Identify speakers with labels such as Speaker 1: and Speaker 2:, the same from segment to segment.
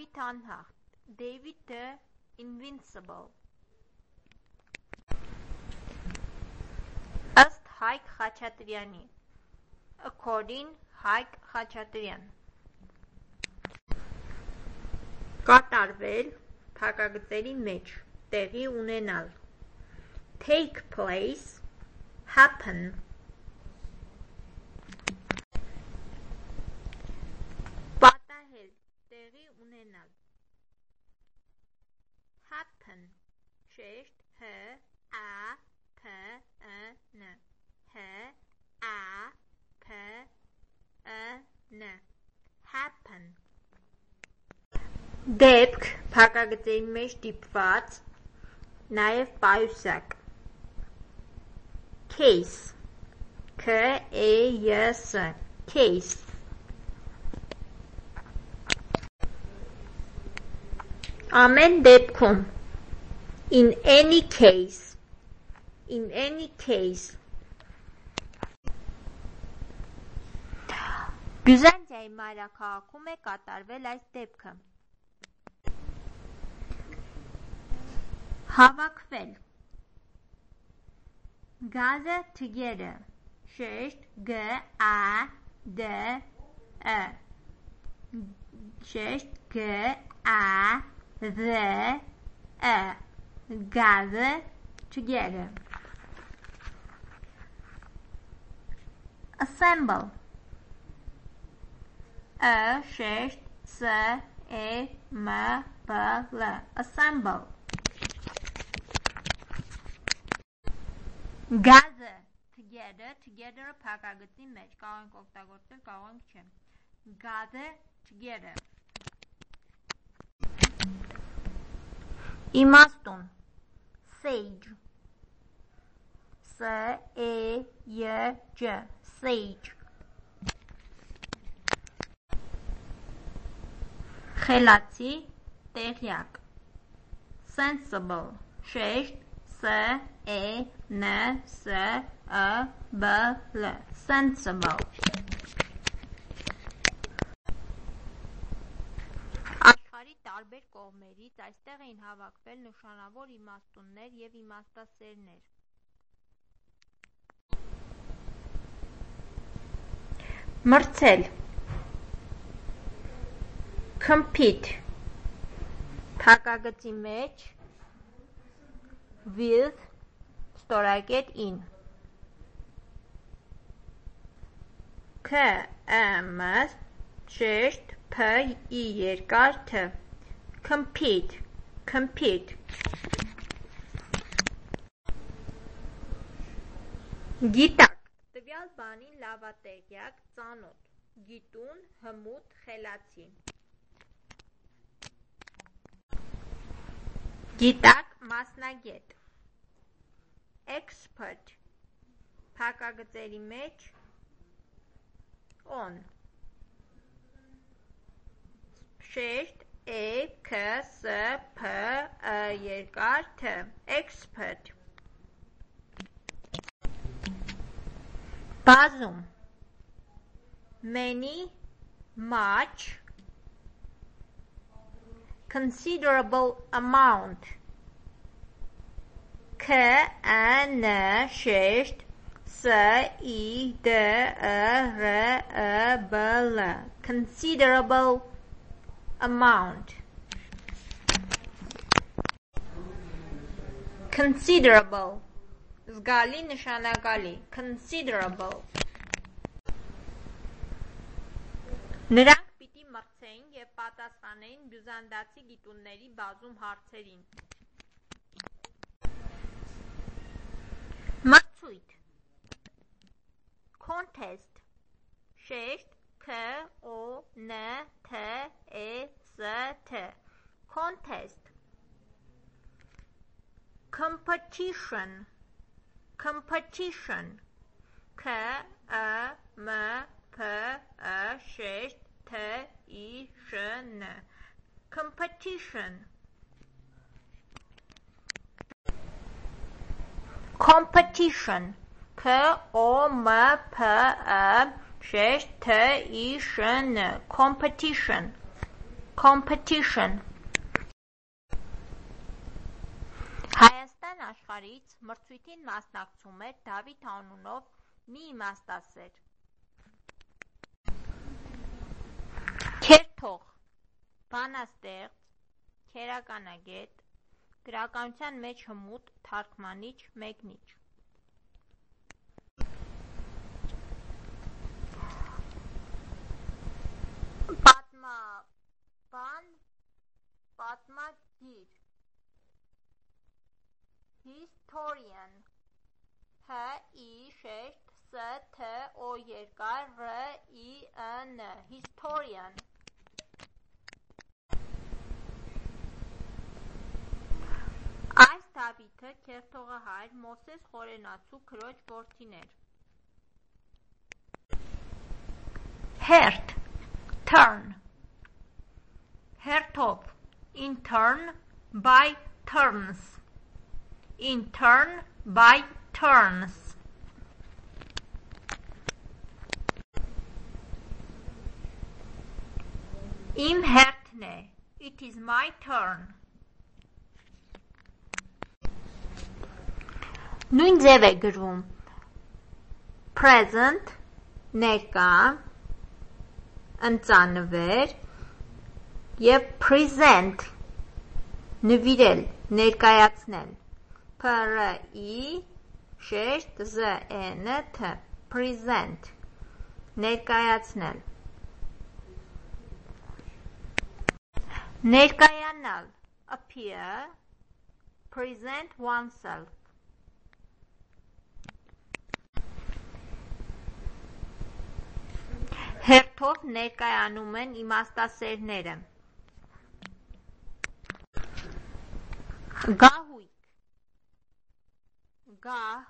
Speaker 1: Դավիթ անհաղթ, David the Invincible. Ըստ Հայկ Խաչատրյանի According Հայկ Խաչատրյան. Կատարվել փակագծերի մեջ տեղի ունենալ. Take place Happen Պատահել տեղի ունենալ Happen. Շեշտ H A P E N. H A P E N. Happen. Դեպք փակագծերի մեջ դիպված նաև պայուսակ Case. K E Y S. Case Ամեն դեպքում In any case In any case Բյուզանդիայի մայրաքաղաքում է կատարվել այս դեպքը. Հավաքվել. Gather together շեշտ G A D E. Շեշտ G A the a gather together assemble a şeşt s e m b l assemble gather together together փակագծի մեջ կարող ենք օգտագործել կարող ենք չէ gather together Իմաստուն. Sage. S E Y J Sage. Խելացի տեղյակ. Sensible. Շեշտ S E N S E B L Sensible տարբեր կողմերից այստեղ էին հավաքվել նշանավոր իմաստուններ և իմաստասերներ։ Մրցել Compete Փակագծի մեջ with ստորագետ in K M շեշտ P I երկար T compete. Compete. Գիտակ. Տվյալ բանին լավատեղյակ, ծանոթ, գիտուն, հմուտ, խելացի. Գիտակ. Մասնագետ. Expert. Փակագծերի մեջ. On. Շեշտ E K S P E երկար T expert Բազում many much considerable amount K N շեշտ S I D E R E B L considerable amount Considerable. Զգալի նշանակալի. Considerable. Նրանք պիտի մրցեին եւ պատասխանեին բյուզանդացի գիտունների բազում հարցերին։ Մրցույթ. Contest. Շեշտ. K O N T E S contest competition. Competition. K A M P A S T I S N. Competition. C o m p e t i t i o n, competition. Competition. Մրցույթին մասնակցում էր Դավիթ անունով մի իմաստասեր։ Քերթող, բանաստեղծ, քերականագետ, գրականության մեջ հմուտ, թարգմանիչ, մեկնիչ։ Պատմաբան, պատմագիր Historian. H I շեշտ S T O երկար R I N. Historian. Այս Դավիթը քերթողահայր Մոսես Խորենացու քրոջ որդին էր։ Հերթ. Turn Հերթով. In turn by turns in turn by turns. Իմ հերթն է It is my turn. Նույն ձև է գրվում. Present ներկա ընծանվեր եւ present նվիրել ներկայացնել P-R-I շեշտ Z-N-T present ներկայացնել. Ներկայանալ. Appear. Present oneself. Հերթով ներկայանում են իմաստասերները. Գահույք Գահ,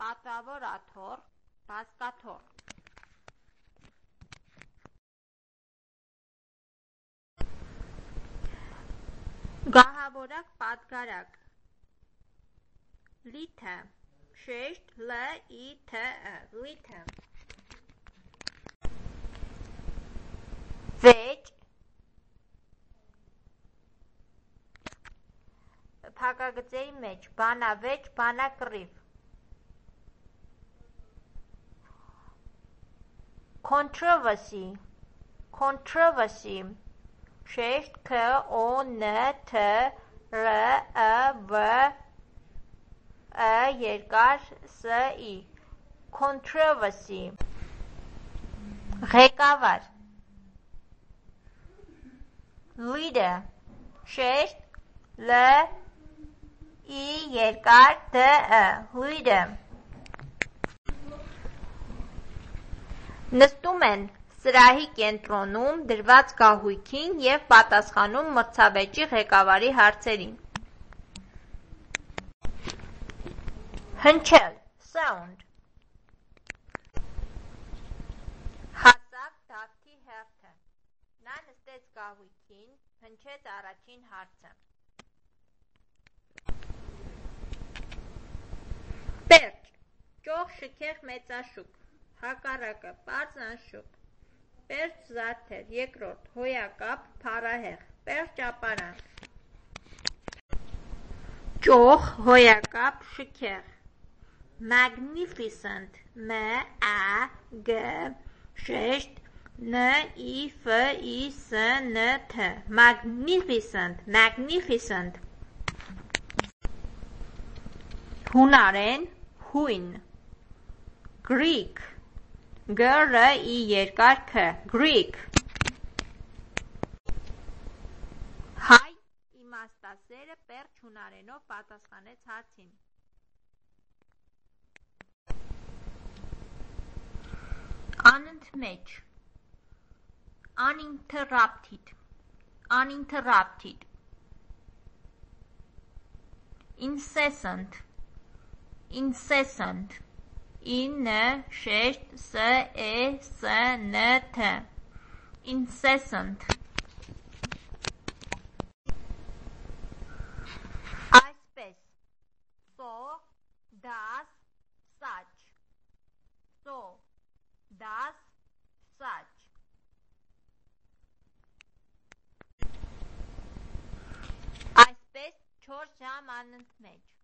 Speaker 1: պատվավոր աթոռ, բազկաթոռ։ Գահավորակ, պատգարակ։ Լիթը, շեշտ, Լ I Თ Ը, լիթը։ Վեճ, փակագծերի մեջ բանավեճ, բանակռիվ։ Controversy, controversy, շեշտ K O N T R E V E երկար S I controversy ղեկավար leader շեշտ L ի երկար դ ը հույրը նստում են սրահի կենտրոնում դրված գահույքին և պատասխանում մրցավեճի ղեկավարի հարցերին հնչել sound հասավ Դավթի հերթը նա նստեց գահույքին հնչեց առաջին հարցը Պերճ, ճոխ շքեղ մեծաշուք, հակառակը պարզ անշուք, պերճ զարդեր, երկրորդ, հոյակապ, փառահեղ, պերճ ճապարանք, ճոխ, հոյակապ, շքեղ, magnificent, m a g շեշտ n i f i s n t magnificent, magnificent Հունարեն հույն Greek G-R-I երկար K Greek Հայ իմաստասերը պերճ հունարենով պատասխանեց հարցին Անընդմեջ Uninterrupted Uninterrupted Incessant incessant. In շեշտ ս է ս ն th incessant. Այսպես so das such. So das such. Այսպես 4 ժամ անընդմեջ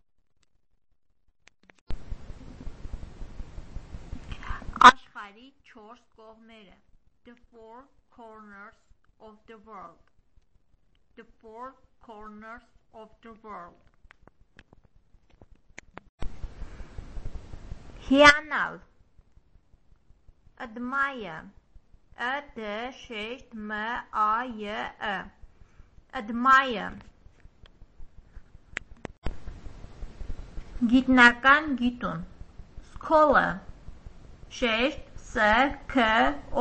Speaker 1: աշխարհի 4 կողմերը. The four corners of the world. The four corners of the world. Հիանալ. Admire ը դ շեշտ մ ա յ ը. Admire գիտնական գիտուն. Scholar շեշտ ս ք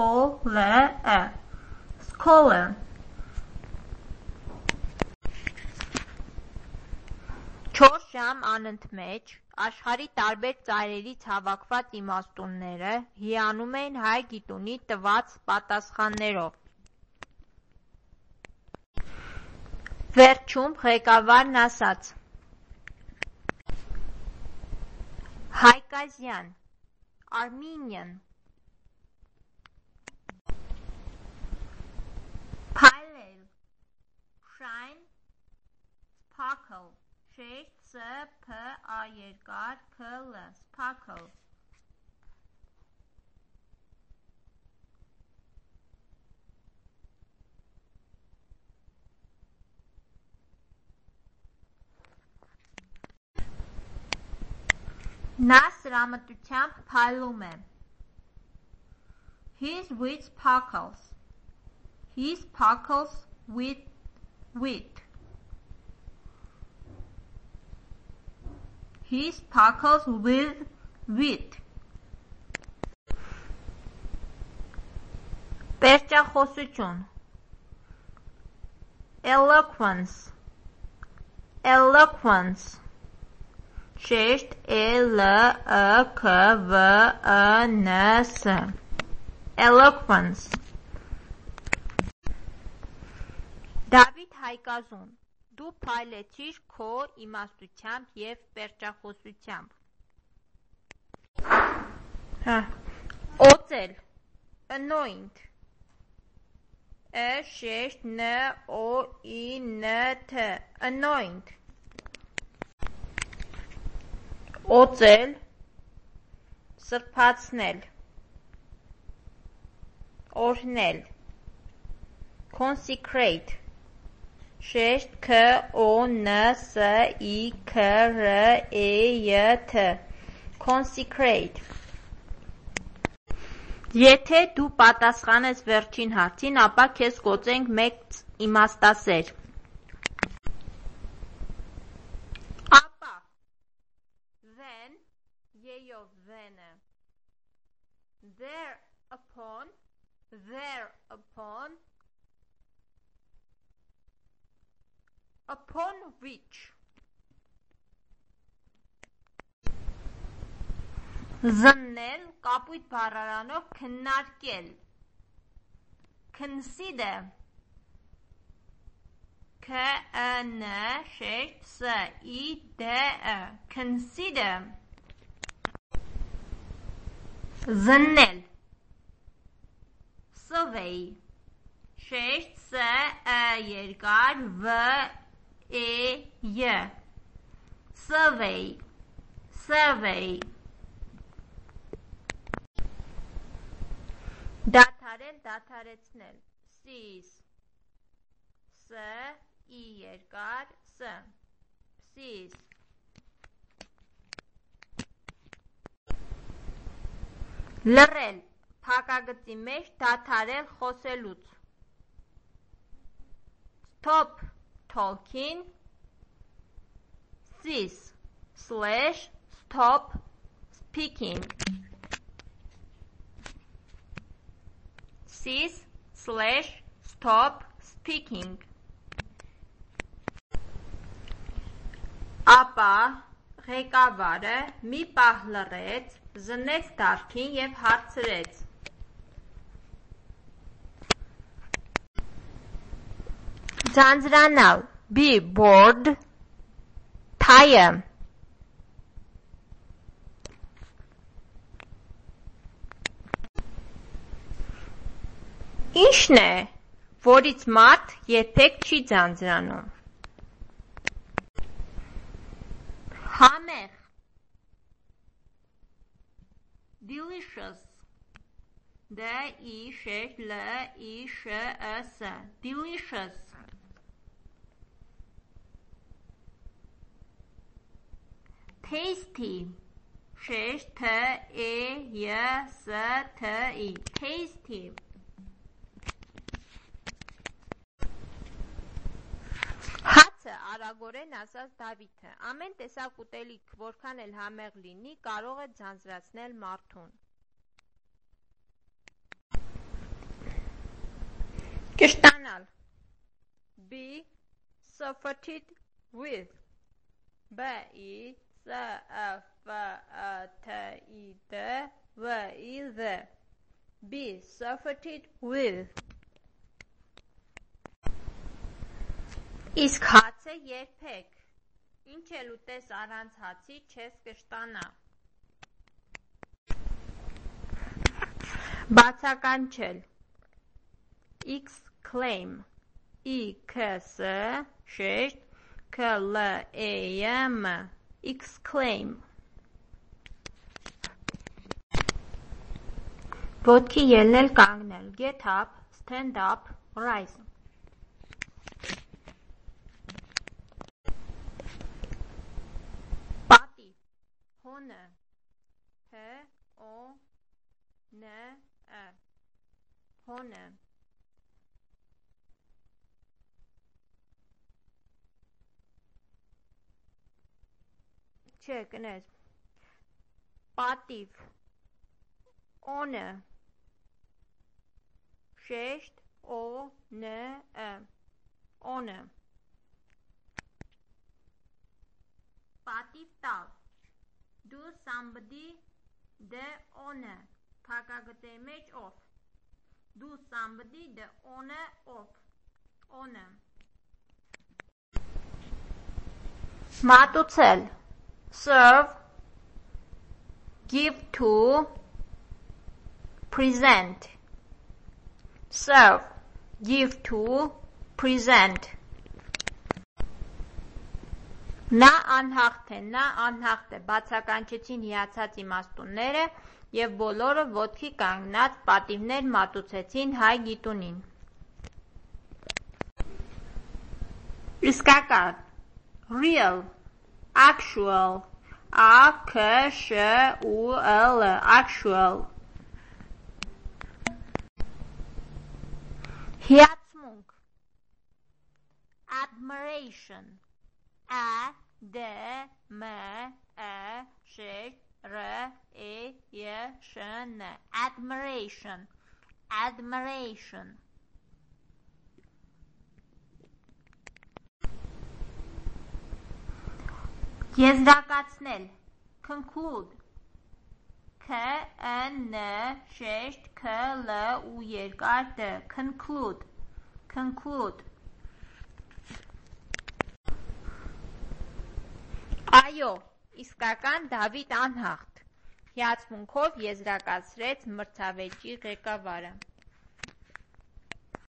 Speaker 1: օ լ ը scholar Չորս ժամ անընդմեջ աշխարհի տարբեր ծայրերից հավաքված իմաստունները հիանում էին հայ գիտունի տված պատասխաններով։ Վերջում ղեկավարն ասաց. Հայկազյան Armenian Sparkle Շեշտ ս փ ա երկար k l Sparkle Նա սրամտությամբ փայլում է։ His wit sparkles. He sparkles with wit. He sparkles with wit. Պերճախոսություն Eloquence Eloquence Շեշտ L E K V E N S Eloquence Դավիթ Հայկազուն Դու փայլեցիր քո իմաստությամբ եւ պերճախոսությամբ Հա Օծել Anoint Ը շեշտ N O I N T Anoint օծել, սրբացնել, օրհնել, consecrate, շեշտ ք օ ն ս ի ք ռ է յ թ consecrate Եթե դու պատասխանես վերջին հարցին, ապա քեզ կոծենք մեկ իմաստասեր։ of Vene. Thereupon, thereupon, upon which? Զննել կապույտ բառարանով քննարկել consider. K n շեշտ s i d e consider. Զննել. Սվեի շեշտ ս ը երկար վ է յ սվեի սվեի դաթարել դաթարեցնել սիս ս ի երկար ս սիս Լռել, փակագծի մեջ դադարել խոսելուց։ Stop talking. Cease slash stop speaking. Cease slash stop speaking. Ապա ղեկավարը մի պահ լռեց զննեց դարքին և հարցրեց. Ձանձրանալ, be bored, tire Ինչն է, որից մարդ երբեք չի ձանձրանում։ Համեղ Delicious. D I Š L I Š S Delicious Tasty. Շեշ Თ E Y S T I. Tasty. Հացը արագորեն ասաց Դավիթը. Ամեն տեսակ ուտելիք որքան էլ համեղ լինի կարող է ձանձրացնել մարդուն Կշտանալ Be suffered with. B I S F F T I D V I Z Be suffered with. Իսկ հացը երբեք Ինչ էլ ուտես առանց հացի չես կշտանա Բացականչել exclaim e k s շեշտ. K l e m exclaim Ոտքի ելնել կանգնել Get up, stand up, rise Պատի Հոնը H O N E Հոնը Չէ, կներես Պատիվ. Օնը. Շեշտ. O N E Օնը. Պատիվ տալ. Do somebody the honor Թակագտե մեջ of Do somebody the honor of Honor Մատուցել Serve Give to Present. Serve, give to, present. Նա անհաղթ է, նա անհաղթ է, բացականչեցին հիացած իմաստունները և բոլորը ոտքի կանգնած պատիվներ մատուցեցին հայ գիտունին։ Իսկական, real, actual. A K S U L actual. Herzmung Admiration. A D M E C R E Y S N. Admiration. Admiration. Եզրակացնել. Conclude. K N շեշտ K L ու երկար D. Conclude. Conclude. Այո, իսկական Դավիթ անհաղթ. Հիացմունքով եզրակացրեց մրցավեճի ղեկավարը